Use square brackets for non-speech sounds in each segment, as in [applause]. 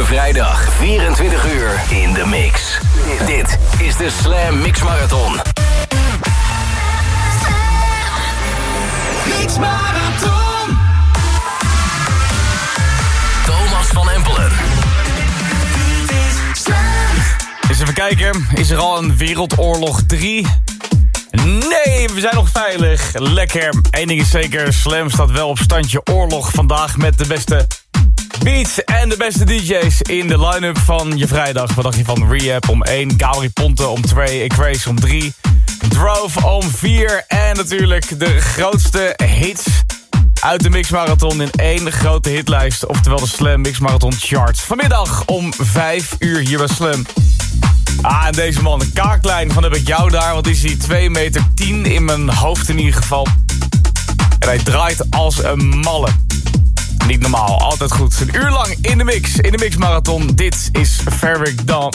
Elke vrijdag 24 uur in de mix. Dit is de Slam Mix Marathon. Mix Marathon. Thomas van Empelen. Eens even kijken, is er al een Wereldoorlog 3? Nee, we zijn nog veilig. Lekker. Eén ding is zeker, Slam staat wel op standje oorlog vandaag met de beste beats en de beste DJ's in de line-up van je vrijdag. Wat dacht je van Rehab om 1, Gary Ponte om 2, Grace om 3, Drove om 4 en natuurlijk de grootste hits uit de Mix Marathon in één grote hitlijst. Oftewel de Slam Mix Marathon Chart. Vanmiddag om 5 uur hier bij Slam. Ah, en deze man, kaaklijn van heb ik jou daar. Want is hij 2 meter 10 in mijn hoofd in ieder geval. En hij draait als een malle. Niet normaal, altijd goed. Een uur lang in de mix, in de Mix Marathon. Dit is Ferric Dawn.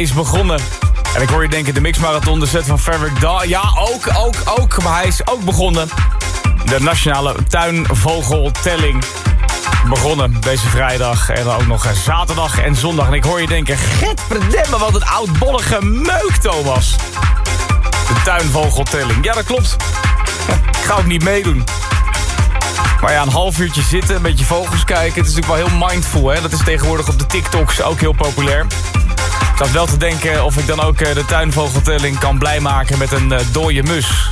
Is begonnen. En ik hoor je denken, de mixmarathon, de set van Fabric Daw. Ja, ook, ook, ook. Maar hij is ook begonnen. De nationale tuinvogeltelling begonnen deze vrijdag. En dan ook nog zaterdag en zondag. En ik hoor je denken, verdemme wat een oudbollige meuk, Thomas. De tuinvogeltelling. Ja, dat klopt. Ik ga ook niet meedoen. Maar ja, een half uurtje zitten, een beetje vogels kijken. Het is natuurlijk wel heel mindful, hè. Dat is tegenwoordig op de TikToks ook heel populair. Ik zat wel te denken of ik dan ook eh, de tuinvogeltelling kan blij maken met een uh, dode mus.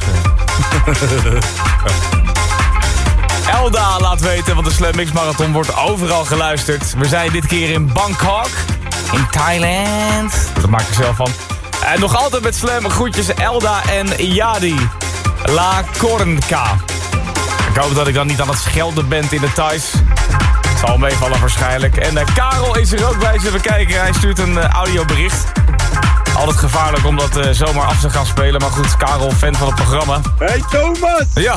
Elda laat weten, want de Slam Mix Marathon wordt overal geluisterd. We zijn dit keer in Bangkok, in Thailand. Dat maak ik zelf van. En nog altijd met Slam groetjes Elda en Yadi. La Kornka. Ik hoop dat ik dan niet aan het schelden ben in de Thais. Het zal meevallen waarschijnlijk. En uh, Karel is er ook bij. Even kijken. Hij stuurt een uh, audiobericht. Altijd gevaarlijk om dat uh, zomaar af te gaan spelen. Maar goed, Karel, fan van het programma. Hey Thomas! Ja.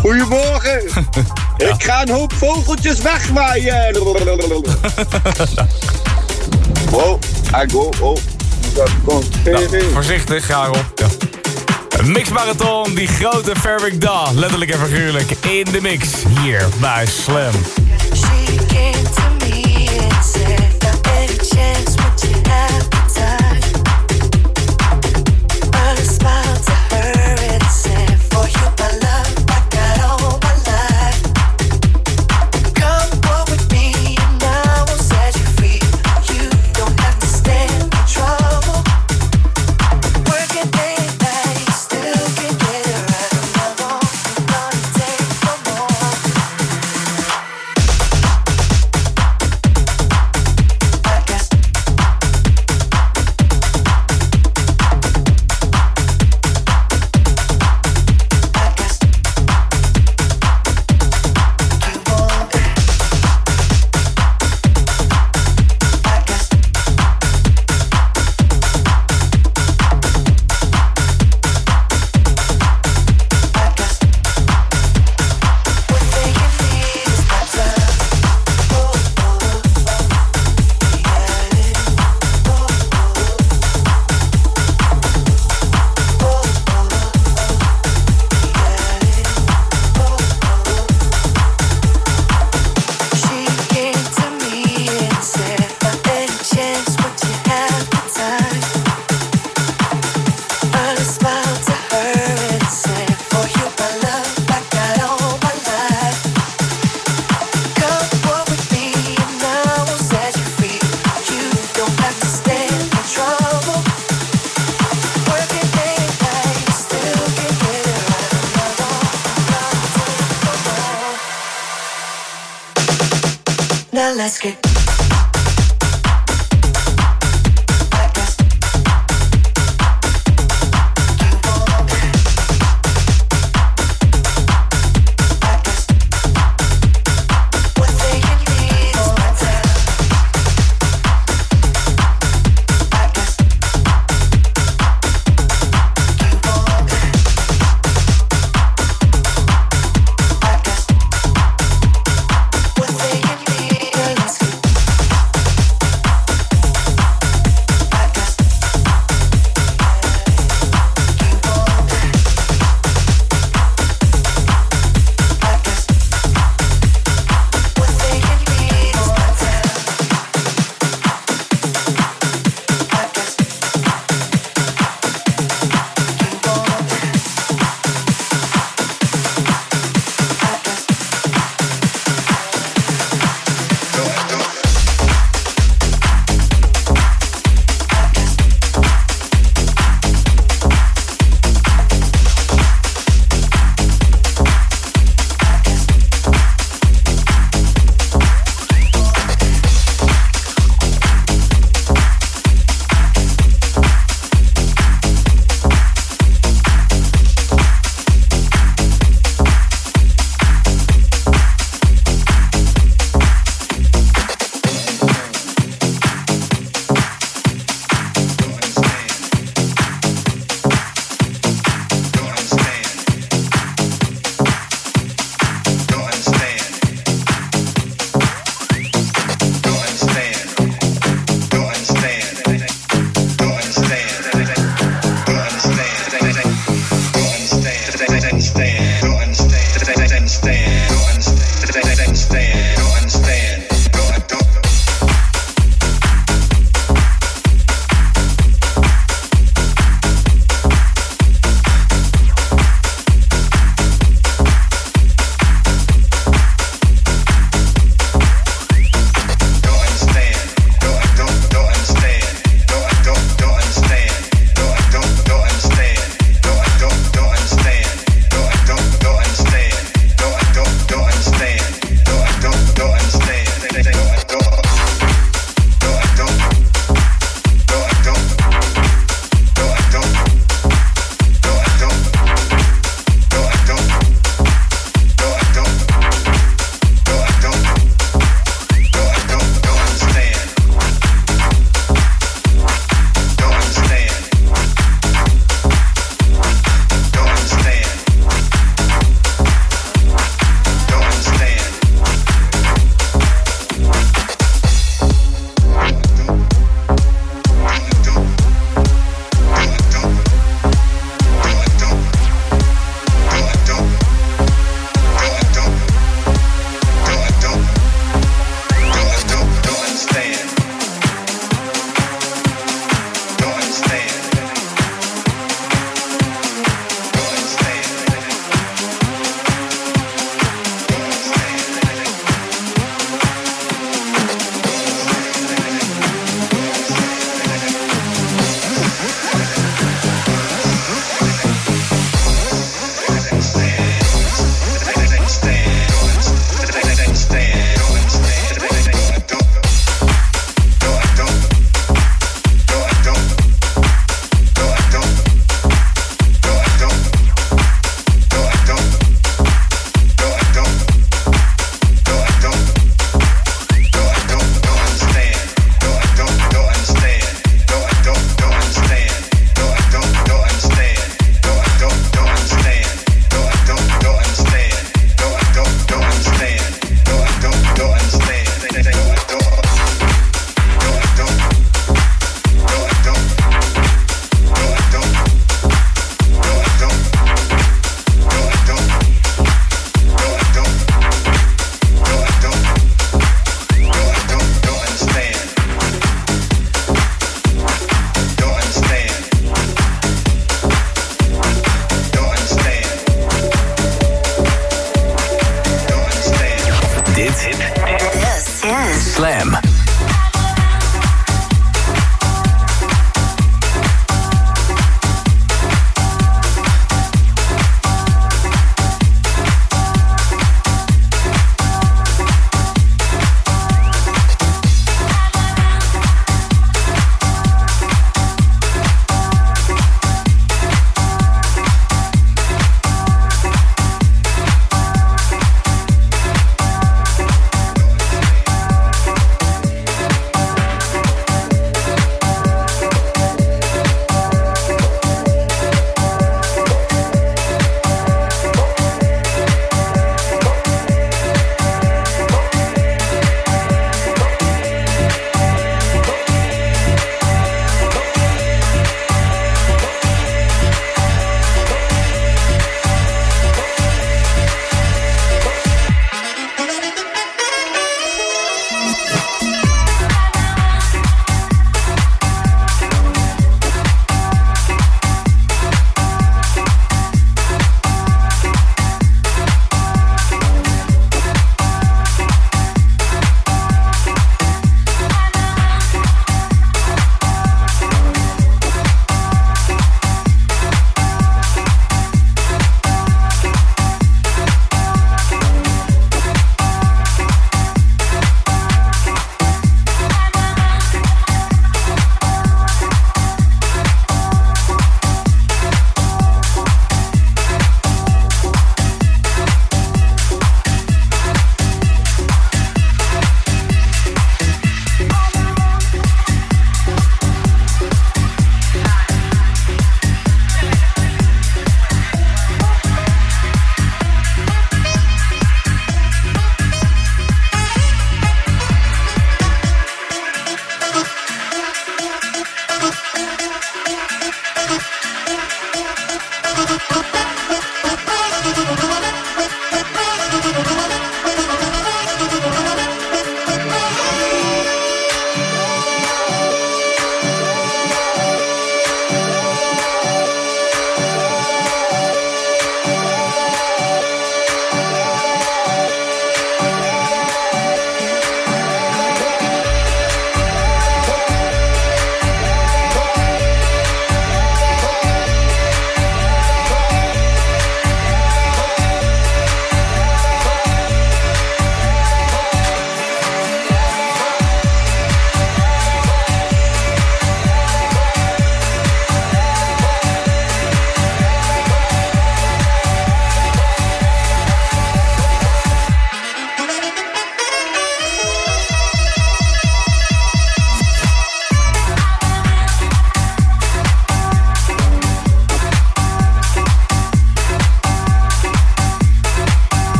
Goedemorgen. [laughs] ja. Ik ga een hoop vogeltjes wegwaaien. [laughs] oh, I go. Oh. Nou, voorzichtig, Karel. Ja. Een mixmarathon, die grote Fabric Da, letterlijk en figuurlijk, in de mix, hier bij Slam. Came to me said, any chance let's get.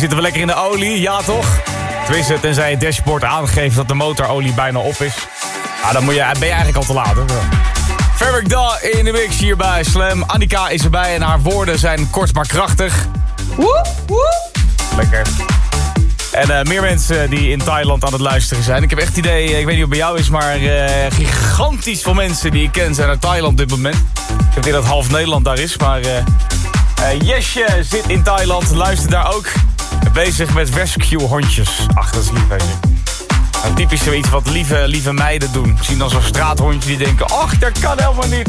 Zitten we lekker in de olie, ja toch? Tenminste, tenzij het dashboard aangeeft dat de motorolie bijna op is. Ah, dan moet je, ben je eigenlijk al te laat. Hè? Fabric Da in de mix hier bij Slam. Annika is erbij en haar woorden zijn kort maar krachtig. Woe, woe. Lekker. En uh, meer mensen die in Thailand aan het luisteren zijn. Ik heb echt het idee, ik weet niet hoe het bij jou is, maar uh, gigantisch veel mensen die ik ken zijn uit Thailand op dit moment. Ik heb idee dat half Nederland daar is, maar uh, Jesje zit in Thailand, luistert daar ook. Bezig met rescue hondjes. Ach, dat is lief, weet je. Nou, typisch zoiets wat lieve, lieve meiden doen. Zien dan zo'n straathondje die denken, ach, dat kan helemaal niet.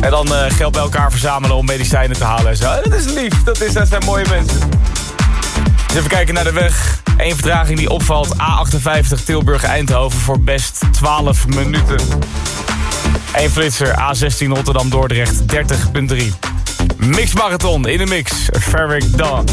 En dan uh, geld bij elkaar verzamelen om medicijnen te halen en zo. Dat is lief, dat, is, dat zijn mooie mensen. Dus even kijken naar de weg. Eén vertraging die opvalt. A58 Tilburg-Eindhoven voor best 12 minuten. Eén flitser A16 Rotterdam-Dordrecht 30.3. Mix Marathon in de mix. Ferric Dawn.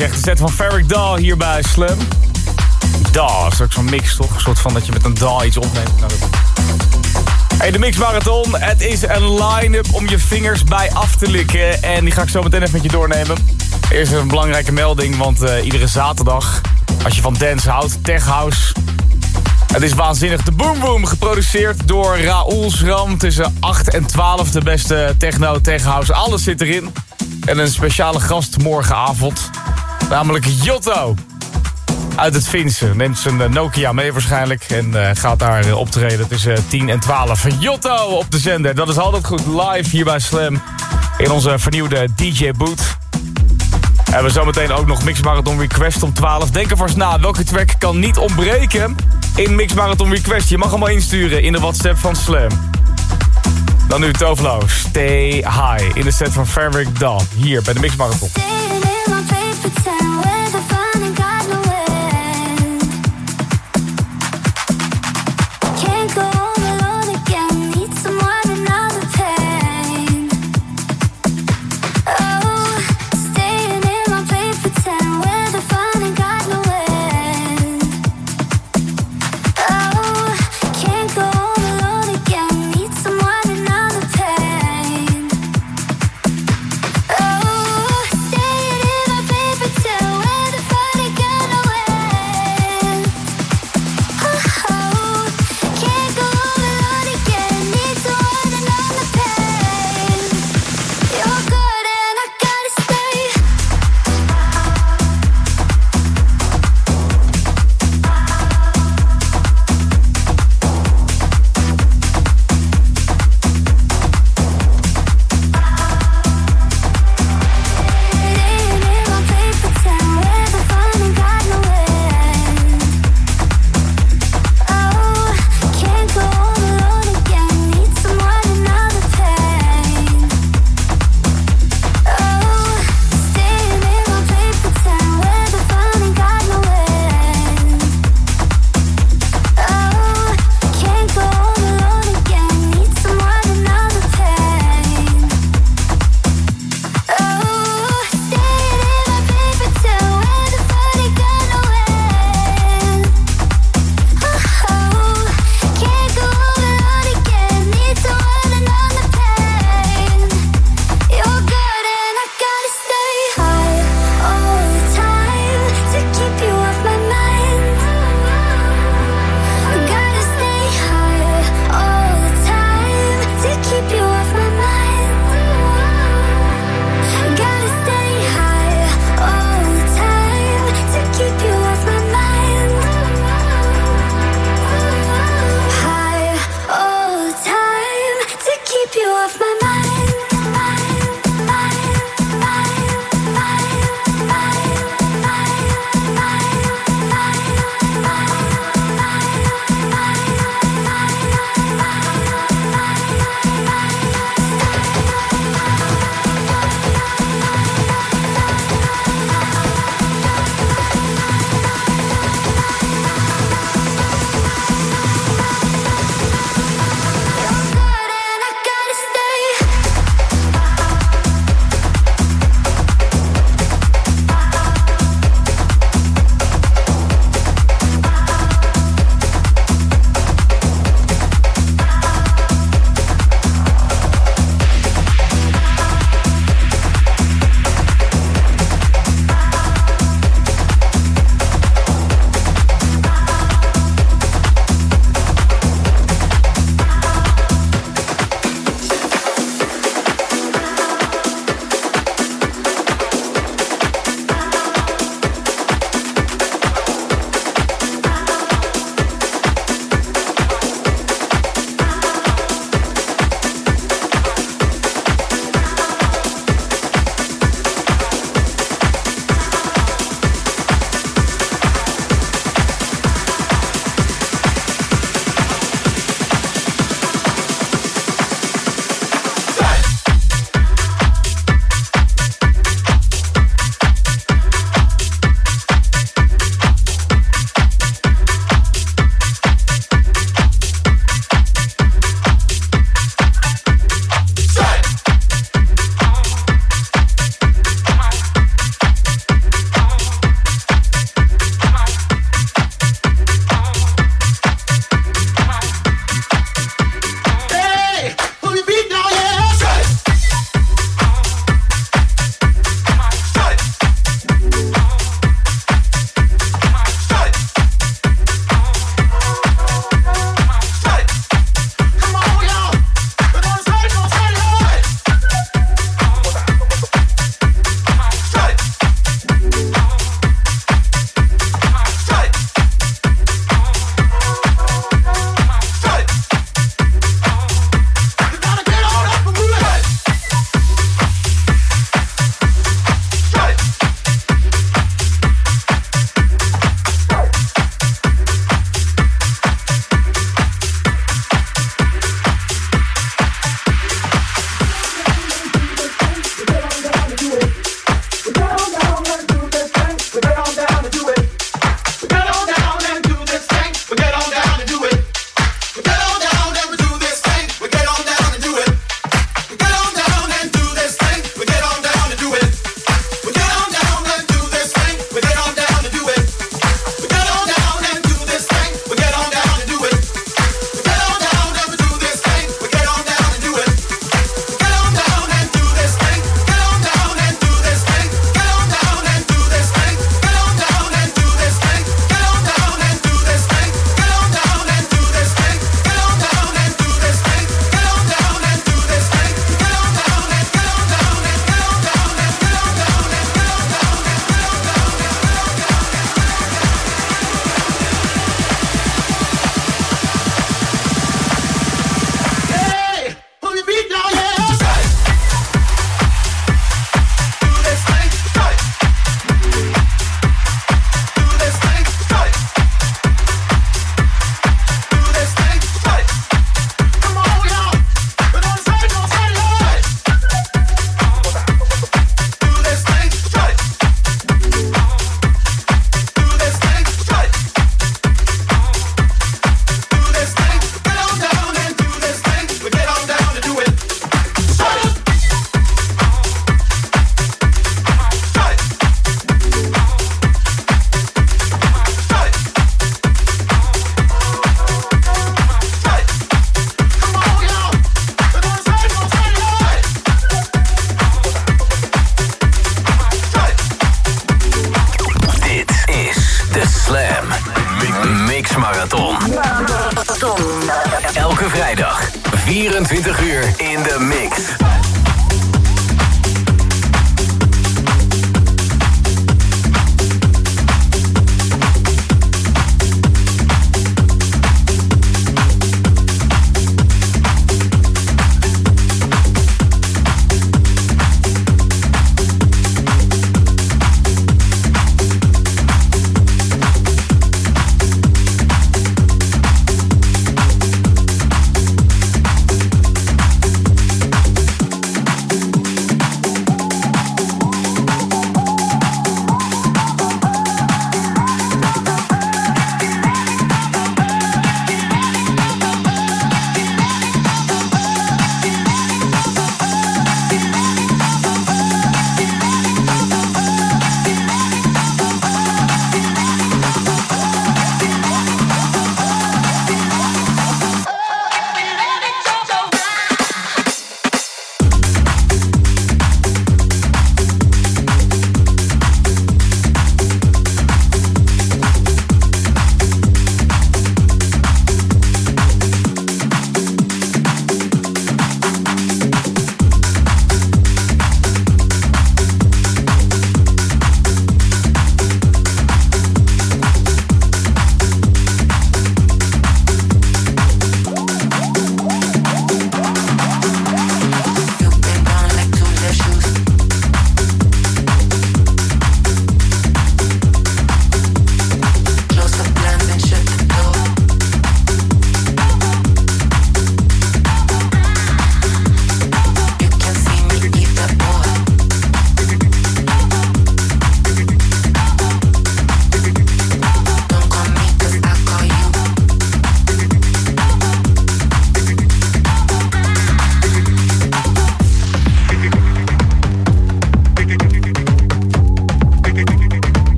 Zegt. De set van Ferric Daw hier bij Slam. Daw, is ook zo'n mix toch? Een soort van dat je met een Daw iets opneemt. Nou, dat... Hey, de Mix Marathon. Het is een line-up om je vingers bij af te likken. En die ga ik zo meteen even met je doornemen. Eerst een belangrijke melding, want uh, iedere zaterdag... als je van dance houdt, tech house... Het is waanzinnig. De Boom Boom, geproduceerd door Raoul Schram. Tussen 8 en 12 de beste techno, tech house. Alles zit erin. En een speciale gast morgenavond. Namelijk Jotto. Uit het Finse. Neemt zijn Nokia mee waarschijnlijk. En uh, gaat daar optreden tussen 10 en 12. Jotto op de zender. Dat is altijd goed live hier bij Slam. In onze vernieuwde DJ Boot. En we zometeen ook nog Mix Marathon Request om 12. Denk er vast na. Welke track kan niet ontbreken in Mix Marathon Request? Je mag allemaal insturen in de WhatsApp van Slam. Dan nu Tovlo. Stay high. In de set van Fabric Dawn. Hier bij de Mix Marathon.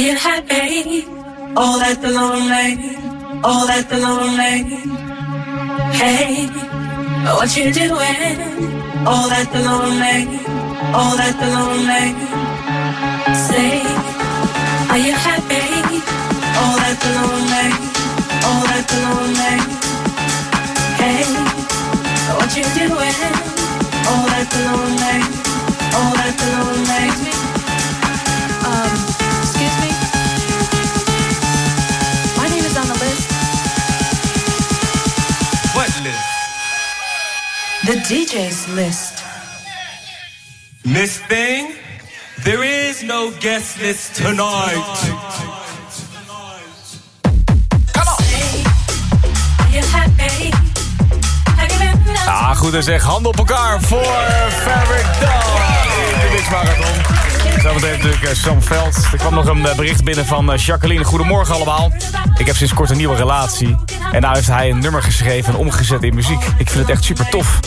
You happy? All that the lonely, all that the lonely. Hey, what you doing? All that the lonely, all that the lonely. Say, are you happy? All that the lonely, all that the lonely. Hey, what you doing? All that the lonely, The DJ's list. Miss Thing, there is no guest list tonight. Are you happy? Have you been Ah, goed en zeg. Handen op elkaar voor Fabric Dog in de Mix Marathon. Zometeen natuurlijk eh, Sam Veld. Er kwam nog een eh, bericht binnen van eh, Jacqueline. Goedemorgen allemaal. Ik heb sinds kort een nieuwe relatie. En nou heeft hij een nummer geschreven en omgezet in muziek. Ik vind het echt super tof.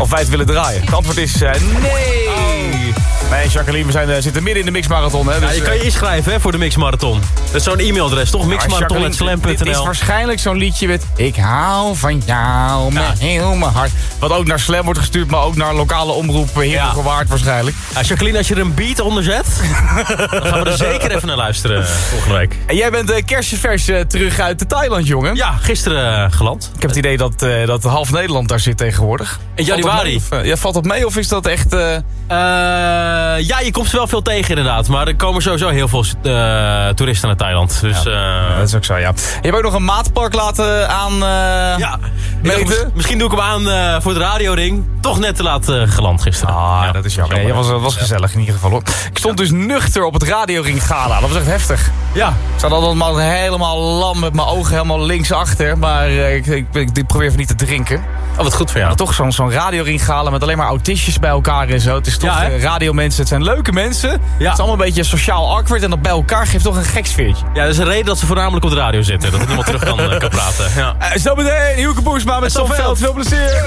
Of wij het willen draaien. Het antwoord is eh, nee. Nee, Jacqueline, we zijn, eh, zitten midden in de Mix Marathon. Hè, Ja, dus, je kan je eh, inschrijven hè, voor de Mixmarathon. Dat is zo'n e-mailadres, toch? Jacqueline, Dit is Mixmarathon.slam.nl waarschijnlijk zo'n liedje met... Ik hou van jou met heel mijn hart. Wat ook naar Slam wordt gestuurd, maar ook naar lokale omroep Heerlijke waarschijnlijk. Ja, Jacqueline, als je er een beat onder zet... [laughs] dan gaan we er zeker even naar luisteren eh, volgende week. En jij bent uh, kerstvers eh, terug uit Thailand, jongen. Ja, gisteren eh, geland. Ik heb het idee dat, eh, dat half Nederland daar zit tegenwoordig. In Valt dat januari. mee of, eh, ja, valt dat mee of is dat echt... eh, Eh, ja, je komt er wel veel tegen inderdaad. Maar er komen sowieso heel veel eh, toeristen naar Thailand. Dus ja, dat is ook zo, ja. Je hebt ook nog een maatpark laten aan... eh, ja. Dacht, misschien doe ik hem aan eh, voor de radioring. Toch net te laat eh, geland gisteren. Ah, Ja, dat is jammer. Ja, dat was, was gezellig in ieder geval. Hoor. Ik stond dus nuchter op het radioring gala. Dat was echt heftig. Ja, Ik zat allemaal helemaal lam met mijn ogen helemaal linksachter. Maar eh, ik, ik, ik, ik probeer even niet te drinken. oh, wat goed voor jou. Maar toch zo'n zo'n radioring gala met alleen maar autistjes bij elkaar en zo. Het is toch Ja, hè? eh, radiomensen. Het zijn leuke mensen. Het is allemaal een beetje sociaal awkward. En dat bij elkaar geeft toch een gek sfeertje. Ja, dat is een reden dat ze voornamelijk op de radio zitten. Dat niemand terug kan, kan praten. Ja. Uh, zo meteen, Hielke Boersma met Tom Tom Veld. Veel plezier.